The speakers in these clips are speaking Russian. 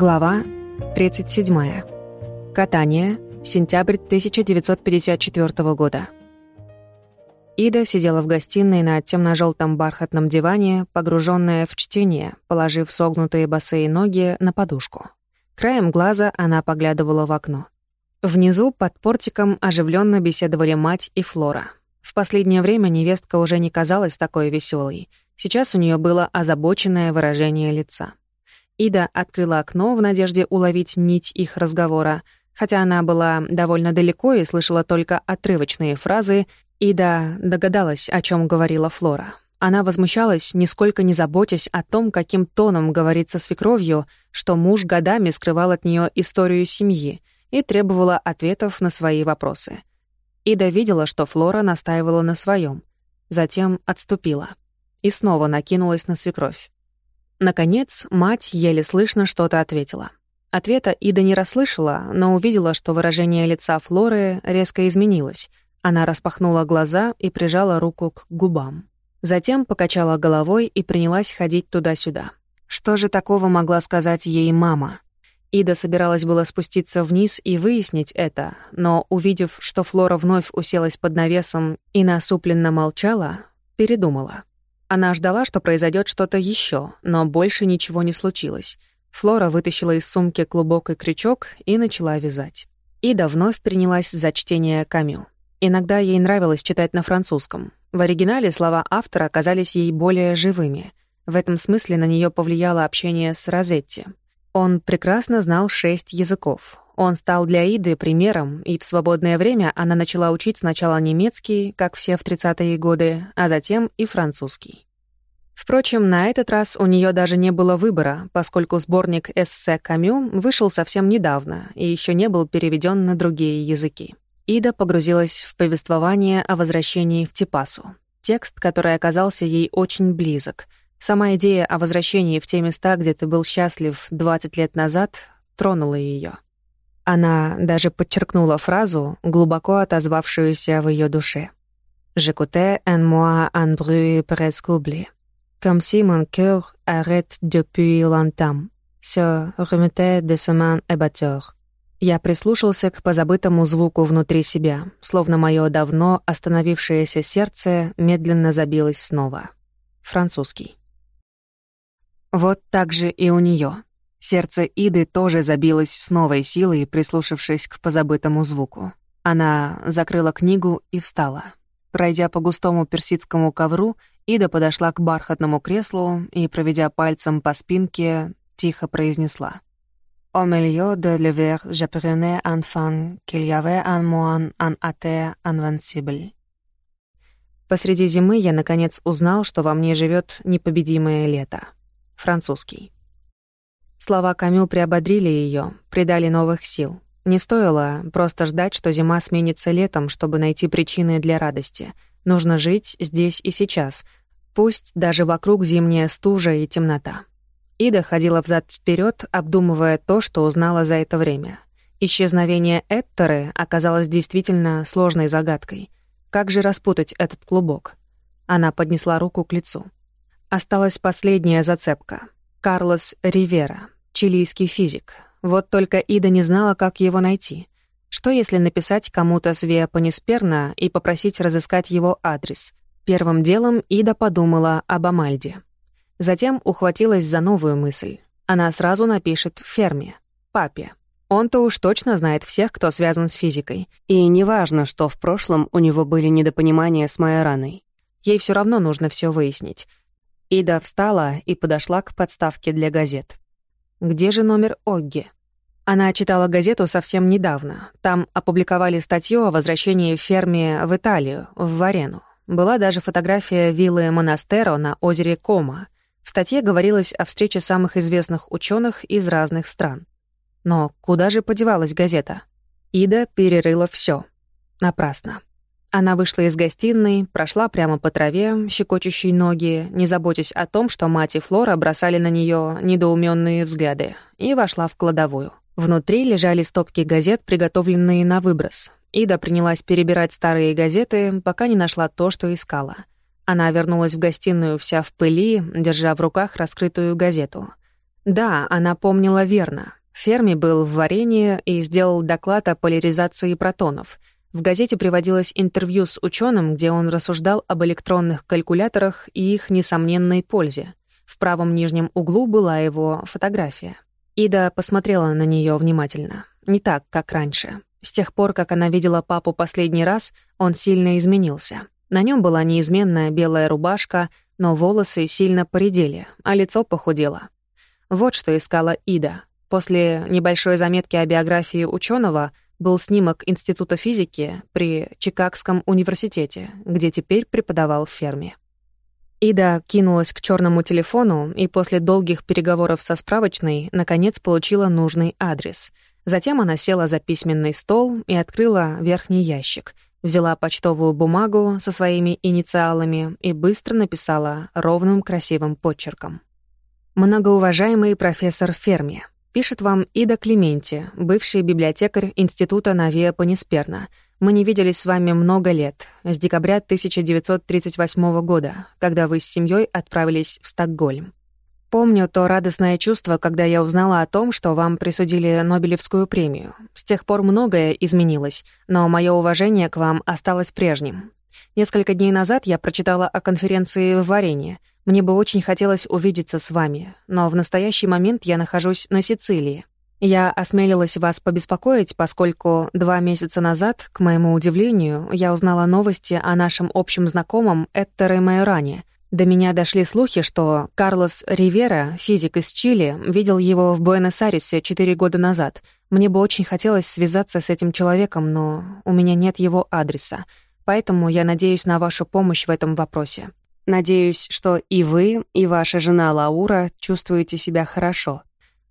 Глава 37. Катание. Сентябрь 1954 года. Ида сидела в гостиной на темно-желтом бархатном диване, погруженная в чтение, положив согнутые босые ноги на подушку. Краем глаза она поглядывала в окно. Внизу, под портиком, оживленно беседовали мать и Флора. В последнее время невестка уже не казалась такой веселой. Сейчас у нее было озабоченное выражение лица. Ида открыла окно в надежде уловить нить их разговора. Хотя она была довольно далеко и слышала только отрывочные фразы, Ида догадалась, о чем говорила Флора. Она возмущалась, нисколько не заботясь о том, каким тоном говорится свекровью, что муж годами скрывал от нее историю семьи и требовала ответов на свои вопросы. Ида видела, что Флора настаивала на своем, затем отступила и снова накинулась на свекровь. Наконец, мать еле слышно что-то ответила. Ответа Ида не расслышала, но увидела, что выражение лица Флоры резко изменилось. Она распахнула глаза и прижала руку к губам. Затем покачала головой и принялась ходить туда-сюда. Что же такого могла сказать ей мама? Ида собиралась было спуститься вниз и выяснить это, но, увидев, что Флора вновь уселась под навесом и насупленно молчала, передумала. Она ждала, что произойдет что-то еще, но больше ничего не случилось. Флора вытащила из сумки клубок и крючок и начала вязать. Ида вновь принялась за чтение Камю. Иногда ей нравилось читать на французском. В оригинале слова автора оказались ей более живыми. В этом смысле на нее повлияло общение с Розетти — он прекрасно знал шесть языков. Он стал для Иды примером, и в свободное время она начала учить сначала немецкий, как все в 30-е годы, а затем и французский. Впрочем, на этот раз у нее даже не было выбора, поскольку сборник эссе Камю вышел совсем недавно и еще не был переведен на другие языки. Ида погрузилась в повествование о возвращении в Типасу. Текст, который оказался ей очень близок — Сама идея о возвращении в те места, где ты был счастлив 20 лет назад, тронула ее. Она даже подчеркнула фразу, глубоко отозвавшуюся в ее душе. «J'écoutais un moi un bruit presque oublié. Comme si mon cœur arrête depuis longtemps. Se remettait de semaine ébatteur». Я прислушался к позабытому звуку внутри себя, словно мое давно остановившееся сердце медленно забилось снова. Французский. Вот так же и у нее. Сердце Иды тоже забилось с новой силой, прислушавшись к позабытому звуку. Она закрыла книгу и встала. Пройдя по густому персидскому ковру, Ида подошла к бархатному креслу и, проведя пальцем по спинке, тихо произнесла. «Au milieu de l'hiver, j'apprenais enfin qu'il y avait un moine, un athée invincible». Посреди зимы я, наконец, узнал, что во мне живет непобедимое лето французский. Слова Камю приободрили ее, придали новых сил. Не стоило просто ждать, что зима сменится летом, чтобы найти причины для радости. Нужно жить здесь и сейчас, пусть даже вокруг зимняя стужа и темнота. Ида ходила взад вперед, обдумывая то, что узнала за это время. Исчезновение Эттеры оказалось действительно сложной загадкой. Как же распутать этот клубок? Она поднесла руку к лицу. Осталась последняя зацепка. Карлос Ривера, чилийский физик. Вот только Ида не знала, как его найти. Что если написать кому-то с Виапанисперна и попросить разыскать его адрес? Первым делом Ида подумала об Амальде. Затем ухватилась за новую мысль. Она сразу напишет Ферме, папе. Он-то уж точно знает всех, кто связан с физикой. И неважно, что в прошлом у него были недопонимания с Майораной. Ей все равно нужно все выяснить. Ида встала и подошла к подставке для газет. Где же номер Огги? Она читала газету совсем недавно. Там опубликовали статью о возвращении ферме в Италию, в Варену. Была даже фотография виллы Монастеро на озере Кома. В статье говорилось о встрече самых известных ученых из разных стран. Но куда же подевалась газета? Ида перерыла все. Напрасно. Она вышла из гостиной, прошла прямо по траве, щекочущей ноги, не заботясь о том, что мать и Флора бросали на нее недоуменные взгляды, и вошла в кладовую. Внутри лежали стопки газет, приготовленные на выброс. Ида принялась перебирать старые газеты, пока не нашла то, что искала. Она вернулась в гостиную вся в пыли, держа в руках раскрытую газету. Да, она помнила верно. Ферми был в варенье и сделал доклад о поляризации протонов. В газете приводилось интервью с ученым, где он рассуждал об электронных калькуляторах и их несомненной пользе. В правом нижнем углу была его фотография. Ида посмотрела на нее внимательно. Не так, как раньше. С тех пор, как она видела папу последний раз, он сильно изменился. На нем была неизменная белая рубашка, но волосы сильно поредели, а лицо похудело. Вот что искала Ида. После небольшой заметки о биографии ученого был снимок Института физики при Чикагском университете, где теперь преподавал в ферме. Ида кинулась к черному телефону и после долгих переговоров со справочной наконец получила нужный адрес. Затем она села за письменный стол и открыла верхний ящик, взяла почтовую бумагу со своими инициалами и быстро написала ровным красивым почерком. «Многоуважаемый профессор Ферми, пишет вам Ида Клементи, бывший библиотекарь Института Навия Панисперна — мы не виделись с вами много лет, с декабря 1938 года, когда вы с семьей отправились в Стокгольм. Помню то радостное чувство, когда я узнала о том, что вам присудили Нобелевскую премию. С тех пор многое изменилось, но мое уважение к вам осталось прежним. Несколько дней назад я прочитала о конференции в Варенье. Мне бы очень хотелось увидеться с вами, но в настоящий момент я нахожусь на Сицилии. Я осмелилась вас побеспокоить, поскольку два месяца назад, к моему удивлению, я узнала новости о нашем общем знакомом Эттере Майоране. До меня дошли слухи, что Карлос Ривера, физик из Чили, видел его в Буэнос-Айресе четыре года назад. Мне бы очень хотелось связаться с этим человеком, но у меня нет его адреса. Поэтому я надеюсь на вашу помощь в этом вопросе. Надеюсь, что и вы, и ваша жена Лаура чувствуете себя хорошо —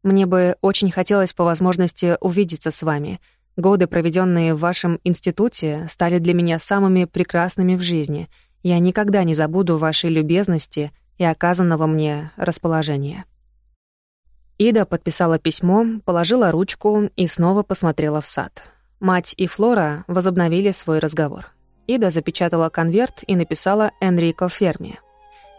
мне бы очень хотелось по возможности увидеться с вами. Годы, проведенные в вашем институте, стали для меня самыми прекрасными в жизни. Я никогда не забуду вашей любезности и оказанного мне расположения». Ида подписала письмо, положила ручку и снова посмотрела в сад. Мать и Флора возобновили свой разговор. Ида запечатала конверт и написала Энрико Ферми.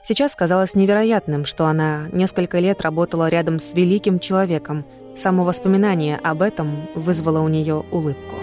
Сейчас казалось невероятным, что она несколько лет работала рядом с великим человеком. Само воспоминание об этом вызвало у нее улыбку.